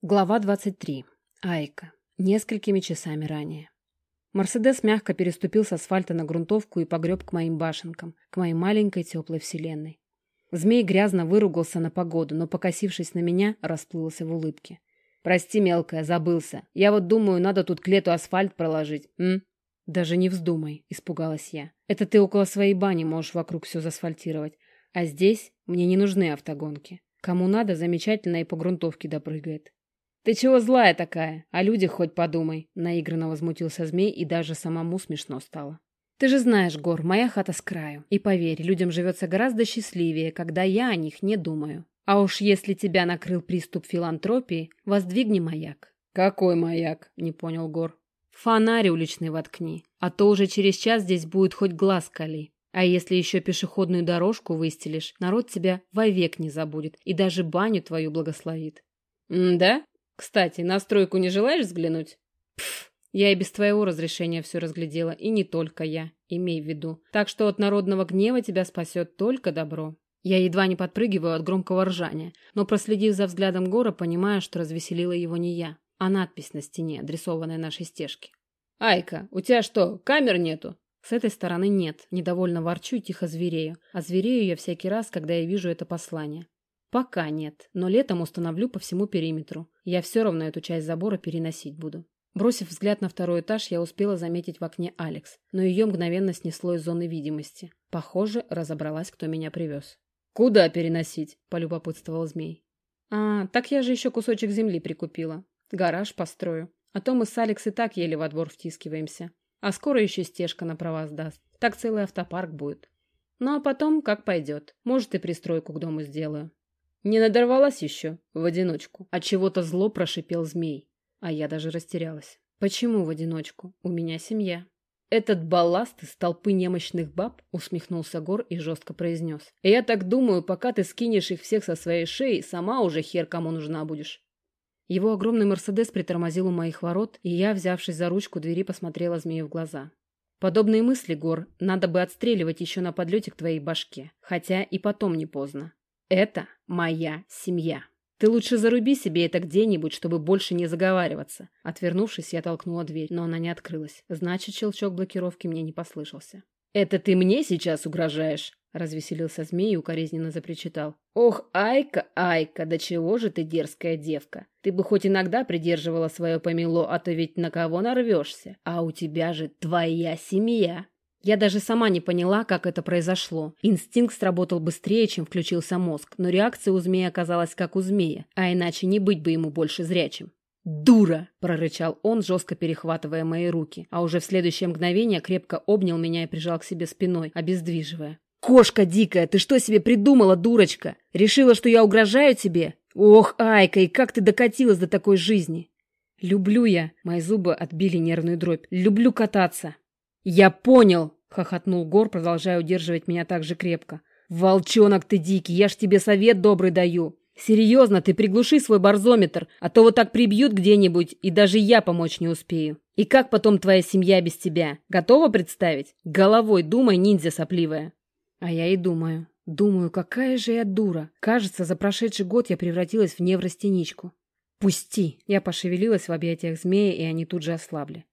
Глава 23. Айка. Несколькими часами ранее. Мерседес мягко переступил с асфальта на грунтовку и погреб к моим башенкам, к моей маленькой теплой вселенной. Змей грязно выругался на погоду, но, покосившись на меня, расплылся в улыбке. «Прости, мелкая, забылся. Я вот думаю, надо тут к лету асфальт проложить, м?» «Даже не вздумай», — испугалась я. «Это ты около своей бани можешь вокруг все засфальтировать. А здесь мне не нужны автогонки. Кому надо, замечательно и по грунтовке допрыгает. «Ты чего злая такая? О людях хоть подумай!» Наигранно возмутился змей, и даже самому смешно стало. «Ты же знаешь, Гор, моя хата с краю. И поверь, людям живется гораздо счастливее, когда я о них не думаю. А уж если тебя накрыл приступ филантропии, воздвигни маяк». «Какой маяк?» — не понял Гор. «Фонарь уличный воткни, а то уже через час здесь будет хоть глаз кали. А если еще пешеходную дорожку выстелишь, народ тебя вовек не забудет и даже баню твою благословит». «Да? Кстати, на стройку не желаешь взглянуть? Пф, я и без твоего разрешения все разглядела, и не только я, имей в виду. Так что от народного гнева тебя спасет только добро. Я едва не подпрыгиваю от громкого ржания, но, проследив за взглядом Гора, понимаю, что развеселила его не я, а надпись на стене, адресованная нашей стежке. «Айка, у тебя что, камер нету?» С этой стороны нет, недовольно ворчу и тихо зверею, а зверею я всякий раз, когда я вижу это послание. Пока нет, но летом установлю по всему периметру. Я все равно эту часть забора переносить буду. Бросив взгляд на второй этаж, я успела заметить в окне Алекс, но ее мгновенно снесло из зоны видимости. Похоже, разобралась, кто меня привез. «Куда переносить?» – полюбопытствовал змей. «А, так я же еще кусочек земли прикупила. Гараж построю. А то мы с Алекс и так еле во двор втискиваемся. А скоро еще стежка на права сдаст. Так целый автопарк будет. Ну а потом, как пойдет. Может, и пристройку к дому сделаю. Не надорвалась еще в одиночку. От чего-то зло прошипел змей. А я даже растерялась. Почему в одиночку? У меня семья. Этот балласт из толпы немощных баб, усмехнулся Гор и жестко произнес. Я так думаю, пока ты скинешь их всех со своей шеи, сама уже хер кому нужна будешь. Его огромный Мерседес притормозил у моих ворот, и я, взявшись за ручку двери, посмотрела змею в глаза. Подобные мысли, Гор, надо бы отстреливать еще на подлете к твоей башке. Хотя и потом не поздно. Это моя семья. Ты лучше заруби себе это где-нибудь, чтобы больше не заговариваться. Отвернувшись, я толкнула дверь, но она не открылась. Значит, щелчок блокировки мне не послышался. «Это ты мне сейчас угрожаешь?» Развеселился змей и укоризненно запричитал. «Ох, Айка, Айка, да чего же ты дерзкая девка? Ты бы хоть иногда придерживала свое помело, а то ведь на кого нарвешься? А у тебя же твоя семья!» Я даже сама не поняла, как это произошло. Инстинкт сработал быстрее, чем включился мозг, но реакция у змея оказалась как у змея, а иначе не быть бы ему больше зрячим. «Дура!» – прорычал он, жестко перехватывая мои руки, а уже в следующее мгновение крепко обнял меня и прижал к себе спиной, обездвиживая. «Кошка дикая, ты что себе придумала, дурочка? Решила, что я угрожаю тебе? Ох, Айка, и как ты докатилась до такой жизни?» «Люблю я!» – мои зубы отбили нервную дробь. «Люблю кататься!» «Я понял!» — хохотнул Гор, продолжая удерживать меня так же крепко. «Волчонок ты дикий, я ж тебе совет добрый даю. Серьезно, ты приглуши свой барзометр, а то вот так прибьют где-нибудь, и даже я помочь не успею. И как потом твоя семья без тебя? Готова представить? Головой думай, ниндзя сопливая». А я и думаю. Думаю, какая же я дура. Кажется, за прошедший год я превратилась в неврастеничку. «Пусти!» Я пошевелилась в объятиях змея, и они тут же ослабли.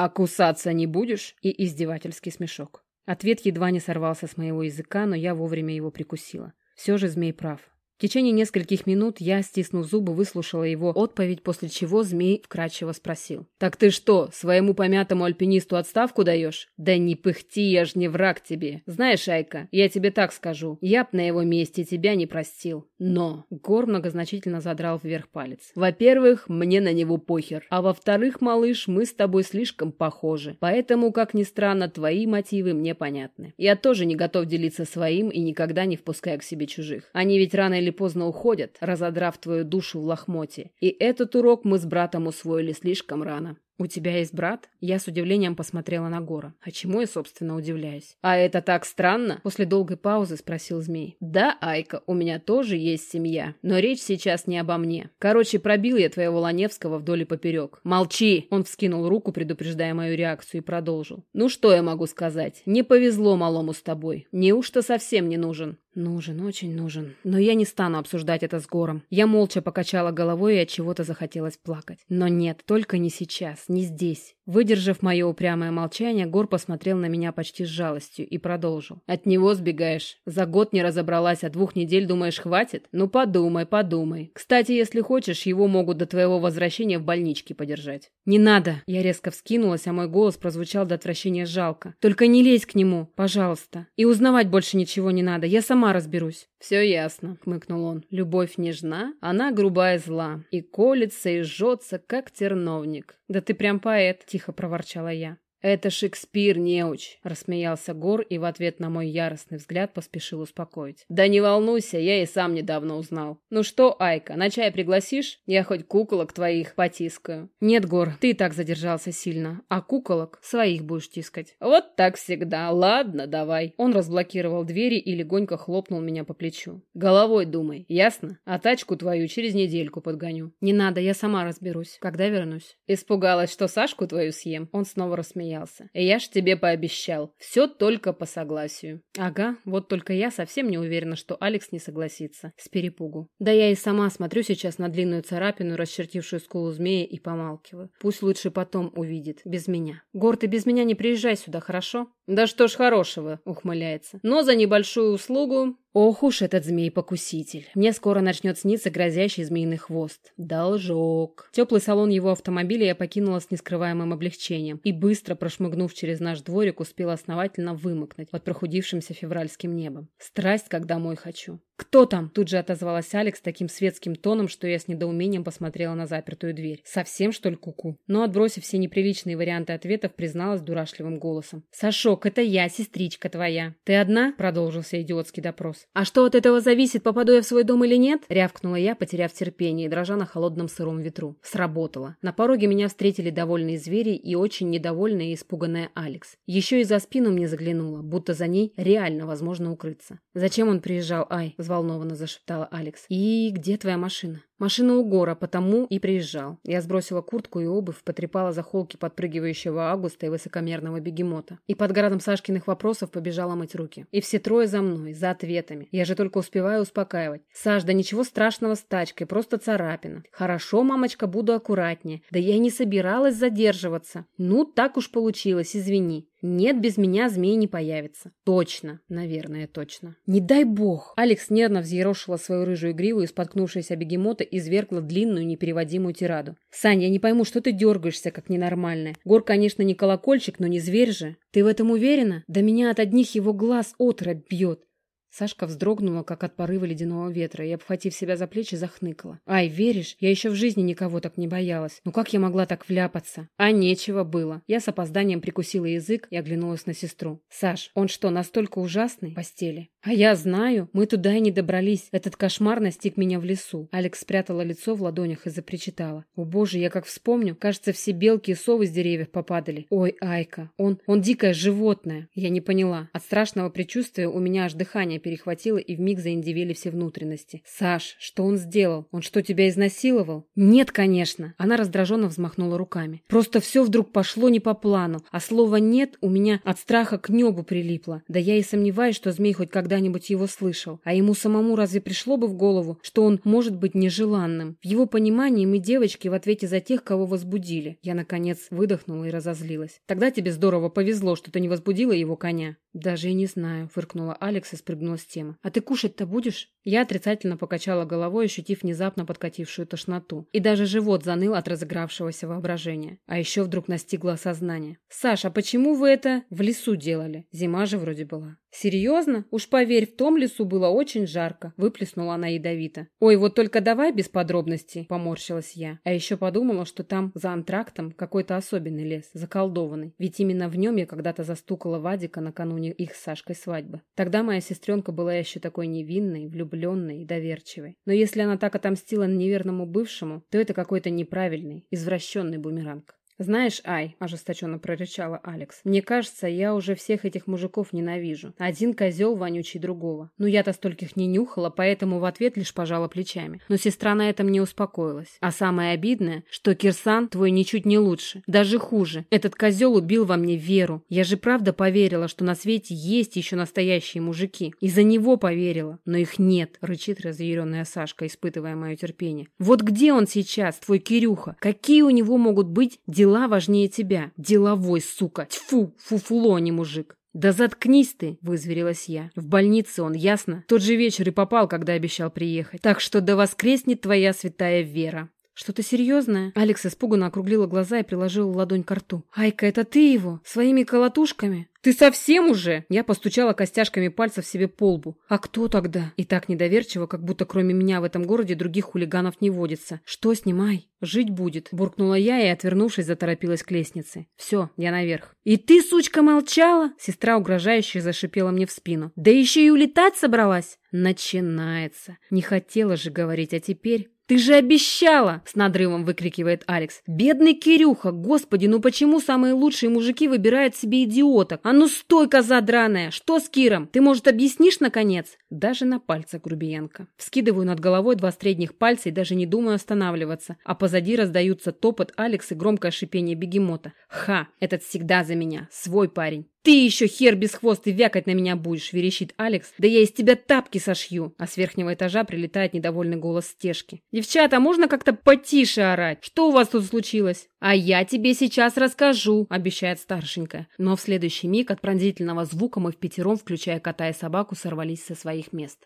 «А кусаться не будешь?» И издевательский смешок. Ответ едва не сорвался с моего языка, но я вовремя его прикусила. Все же змей прав. В течение нескольких минут я, стиснув зубы, выслушала его отповедь, после чего змей вкрадчиво спросил. «Так ты что, своему помятому альпинисту отставку даешь?» «Да не пыхти, я ж не враг тебе. Знаешь, Айка, я тебе так скажу. Я б на его месте тебя не простил. Но...» Гор многозначительно задрал вверх палец. «Во-первых, мне на него похер. А во-вторых, малыш, мы с тобой слишком похожи. Поэтому, как ни странно, твои мотивы мне понятны. Я тоже не готов делиться своим и никогда не впускаю к себе чужих. Они ведь рано или или поздно уходят, разодрав твою душу в лохмоте. И этот урок мы с братом усвоили слишком рано. «У тебя есть брат?» Я с удивлением посмотрела на Гора. А чему я, собственно, удивляюсь? «А это так странно?» После долгой паузы спросил змей. «Да, Айка, у меня тоже есть семья. Но речь сейчас не обо мне. Короче, пробил я твоего Ланевского вдоль и поперек. Молчи!» Он вскинул руку, предупреждая мою реакцию, и продолжил. «Ну что я могу сказать? Не повезло малому с тобой. Неужто совсем не нужен?» Нужен, очень нужен. Но я не стану обсуждать это с Гором. Я молча покачала головой и от чего-то захотелось плакать. Но нет, только не сейчас, не здесь. Выдержав мое упрямое молчание, Гор посмотрел на меня почти с жалостью и продолжил. «От него сбегаешь. За год не разобралась, а двух недель думаешь хватит? Ну подумай, подумай. Кстати, если хочешь, его могут до твоего возвращения в больничке подержать». «Не надо!» Я резко вскинулась, а мой голос прозвучал до отвращения жалко. «Только не лезь к нему, пожалуйста. И узнавать больше ничего не надо. Я сама разберусь». «Все ясно», — хмыкнул он. «Любовь нежна, она грубая зла, и колется и жжется, как терновник. Да ты прям поэт», — тихо проворчала я. «Это Шекспир, неуч!» – рассмеялся Гор и в ответ на мой яростный взгляд поспешил успокоить. «Да не волнуйся, я и сам недавно узнал. Ну что, Айка, на чай пригласишь? Я хоть куколок твоих потискаю». «Нет, Гор, ты и так задержался сильно, а куколок своих будешь тискать». «Вот так всегда. Ладно, давай». Он разблокировал двери и легонько хлопнул меня по плечу. «Головой думай, ясно? А тачку твою через недельку подгоню». «Не надо, я сама разберусь. Когда вернусь?» Испугалась, что Сашку твою съем. Он снова рассмеялся рассмеялся. «Я ж тебе пообещал. Все только по согласию». «Ага, вот только я совсем не уверена, что Алекс не согласится. С перепугу. Да я и сама смотрю сейчас на длинную царапину, расчертившую скулу змея, и помалкиваю. Пусть лучше потом увидит. Без меня. Гор, ты без меня не приезжай сюда, хорошо?» «Да что ж хорошего», — ухмыляется. «Но за небольшую услугу Ох уж этот змей-покуситель. Мне скоро начнет сниться грозящий змеиный хвост. Должок. Теплый салон его автомобиля я покинула с нескрываемым облегчением и, быстро прошмыгнув через наш дворик, успела основательно вымокнуть под прохудившимся февральским небом. Страсть, как домой хочу. «Кто там?» – тут же отозвалась Алекс таким светским тоном, что я с недоумением посмотрела на запертую дверь. «Совсем, что ли, куку?» -ку? Но, отбросив все неприличные варианты ответов, призналась дурашливым голосом. «Сашок, это я, сестричка твоя». «Ты одна?» – продолжился идиотский допрос. «А что от этого зависит, попаду я в свой дом или нет?» – рявкнула я, потеряв терпение и дрожа на холодном сыром ветру. Сработало. На пороге меня встретили довольные звери и очень недовольная и испуганная Алекс. Еще и за спину мне заглянула, будто за ней реально возможно укрыться. «Зачем он приезжал, Ай?» Взволнованно зашептала Алекс. «И где твоя машина?» «Машина у Гора, потому и приезжал». Я сбросила куртку и обувь, потрепала за холки подпрыгивающего Августа и высокомерного бегемота. И под градом Сашкиных вопросов побежала мыть руки. И все трое за мной, за ответами. Я же только успеваю успокаивать. «Саш, да ничего страшного с тачкой, просто царапина». «Хорошо, мамочка, буду аккуратнее». «Да я и не собиралась задерживаться». «Ну, так уж получилось, извини». Нет, без меня змей не появится. Точно. Наверное, точно. Не дай бог. Алекс нервно взъерошила свою рыжую гриву и, споткнувшись бегемота, извергла длинную непереводимую тираду. Сань, я не пойму, что ты дергаешься, как ненормальная. Гор, конечно, не колокольчик, но не зверь же. Ты в этом уверена? Да меня от одних его глаз отрабь бьет. Сашка вздрогнула, как от порыва ледяного ветра, и, обхватив себя за плечи, захныкала. «Ай, веришь? Я еще в жизни никого так не боялась. Ну как я могла так вляпаться?» «А нечего было». Я с опозданием прикусила язык и оглянулась на сестру. «Саш, он что, настолько ужасный?» «Постели». «А я знаю. Мы туда и не добрались. Этот кошмар настиг меня в лесу». Алекс спрятала лицо в ладонях и запричитала. «О боже, я как вспомню. Кажется, все белки и совы с деревьев попадали. Ой, Айка, он, он дикое животное». Я не поняла. От страшного предчувствия у меня аж дыхание перехватило и вмиг заиндивели все внутренности. «Саш, что он сделал? Он что, тебя изнасиловал?» «Нет, конечно!» Она раздраженно взмахнула руками. «Просто все вдруг пошло не по плану, а слово «нет» у меня от страха к небу прилипло. Да я и сомневаюсь, что змей хоть когда-нибудь его слышал. А ему самому разве пришло бы в голову, что он может быть нежеланным? В его понимании мы девочки в ответе за тех, кого возбудили. Я, наконец, выдохнула и разозлилась. Тогда тебе здорово повезло, что ты не возбудила его коня. Даже и не знаю, фыркнула Алекс и спрыгнула с темы. «А ты кушать-то будешь?» Я отрицательно покачала головой, ощутив внезапно подкатившую тошноту. И даже живот заныл от разыгравшегося воображения. А еще вдруг настигло осознание. «Саша, почему вы это в лесу делали? Зима же вроде была». «Серьезно? Уж поверь, в том лесу было очень жарко», — выплеснула она ядовито. «Ой, вот только давай без подробностей», — поморщилась я. А еще подумала, что там, за антрактом, какой-то особенный лес, заколдованный. Ведь именно в нем я когда-то застукала Вадика накануне их с Сашкой свадьбы. Тогда моя сестренка была еще такой невинной, влюбленной и доверчивой. Но если она так отомстила неверному бывшему, то это какой-то неправильный, извращенный бумеранг. «Знаешь, Ай», – ожесточенно прорычала Алекс, – «мне кажется, я уже всех этих мужиков ненавижу. Один козел вонючий другого. Ну я-то стольких не нюхала, поэтому в ответ лишь пожала плечами. Но сестра на этом не успокоилась. А самое обидное, что Кирсан твой ничуть не лучше, даже хуже. Этот козел убил во мне веру. Я же правда поверила, что на свете есть еще настоящие мужики. Из-за него поверила, но их нет», – рычит разъяренная Сашка, испытывая мое терпение. «Вот где он сейчас, твой Кирюха? Какие у него могут быть дела?» Дела важнее тебя. Деловой, сука. Тьфу, фуфло, не мужик. «Да заткнись ты!» – вызверилась я. «В больнице он, ясно? Тот же вечер и попал, когда обещал приехать. Так что да воскреснет твоя святая вера!» «Что-то серьезное?» Алекс испуганно округлила глаза и приложила ладонь к рту. «Айка, это ты его? Своими колотушками?» «Ты совсем уже?» Я постучала костяшками пальцев себе по лбу. «А кто тогда?» И так недоверчиво, как будто кроме меня в этом городе других хулиганов не водится. «Что снимай? Жить будет!» Буркнула я и, отвернувшись, заторопилась к лестнице. «Все, я наверх». «И ты, сучка, молчала?» Сестра угрожающе зашипела мне в спину. «Да еще и улетать собралась?» «Начинается. Не хотела же говорить, а теперь...» «Ты же обещала!» – с надрывом выкрикивает Алекс. «Бедный Кирюха! Господи, ну почему самые лучшие мужики выбирают себе идиоток? А ну стой, коза драная! Что с Киром? Ты, может, объяснишь, наконец?» Даже на пальцах грубиянка. Вскидываю над головой два средних пальца и даже не думаю останавливаться, а позади раздаются топот Алекс и громкое шипение бегемота. «Ха! Этот всегда за меня! Свой парень!» «Ты еще хер без хвоста вякать на меня будешь!» – верещит Алекс. «Да я из тебя тапки сошью!» А с верхнего этажа прилетает недовольный голос стежки. «Девчата, можно как-то потише орать? Что у вас тут случилось?» «А я тебе сейчас расскажу», – обещает старшенькая. Но в следующий миг от пронзительного звука мы в пятером, включая кота и собаку, сорвались со своих мест.